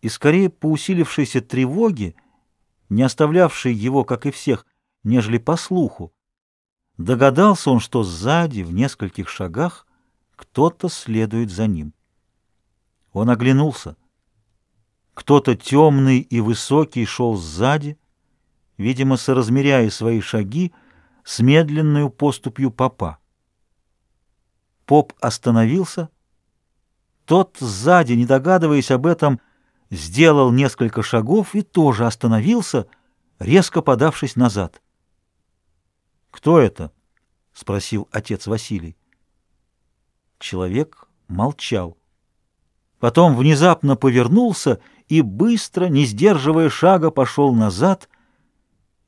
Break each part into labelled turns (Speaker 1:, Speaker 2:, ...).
Speaker 1: и скорее по усилившейся тревоге, не оставлявшей его, как и всех, нежели по слуху, догадался он, что сзади, в нескольких шагах, кто-то следует за ним. Он оглянулся. Кто-то темный и высокий шел сзади, видимо, соразмеряя свои шаги с медленную поступью попа. Поп остановился. Тот сзади, не догадываясь об этом, сделал несколько шагов и тоже остановился, резко подавшись назад. «Кто это?» — спросил отец Василий. Человек молчал. Потом внезапно повернулся и быстро, не сдерживая шага, пошел назад,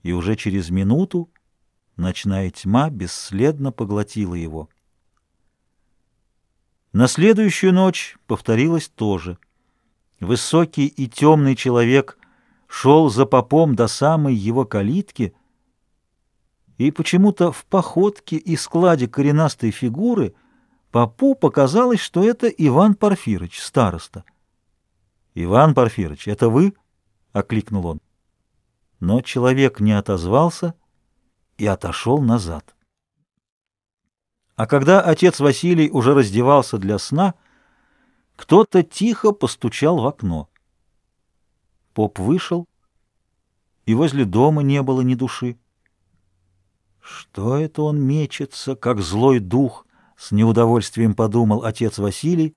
Speaker 1: и уже через минуту ночная тьма бесследно поглотила его. На следующую ночь повторилось то же. Высокий и темный человек шел за попом до самой его калитки, и почему-то в походке и складе коренастой фигуры попу показалось, что это Иван Порфирыч, староста. «Иван Порфирыч, это вы?» — окликнул он. Но человек не отозвался и отошел назад. А когда отец Василий уже раздевался для сна, кто-то тихо постучал в окно. Поп вышел, и возле дома не было ни души. Что это он мечется, как злой дух, с неудовольствием подумал отец Василий,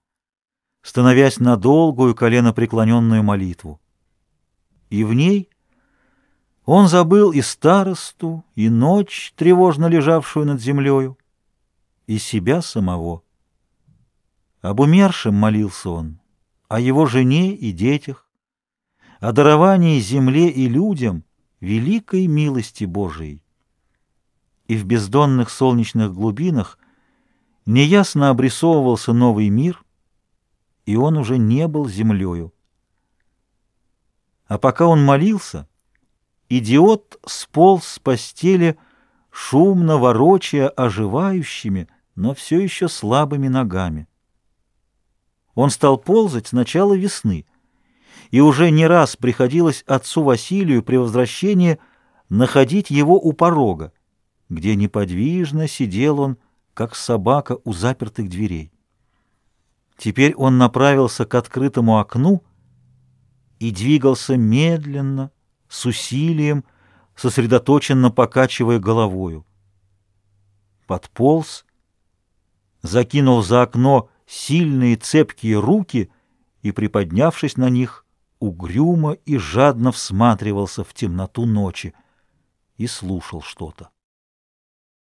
Speaker 1: становясь на долгую коленопреклоненную молитву. И в ней он забыл и старосту, и ночь, тревожно лежавшую над землею, и себя самого. Об умершем молился он, о его жене и детях, о даровании земле и людям великой милости Божией. И в бездонных солнечных глубинах неясно обрисовывался новый мир, и он уже не был землею. А пока он молился, идиот сполз с постели, шумно ворочая оживающими, но все еще слабыми ногами. Он стал ползать с начала весны, и уже не раз приходилось отцу Василию при возвращении находить его у порога, где неподвижно сидел он, как собака у запертых дверей. Теперь он направился к открытому окну и двигался медленно, с усилием, сосредоточенно покачивая головою. Подполз, закинул за окно сильные цепкие руки и, приподнявшись на них, угрюмо и жадно всматривался в темноту ночи и слушал что-то.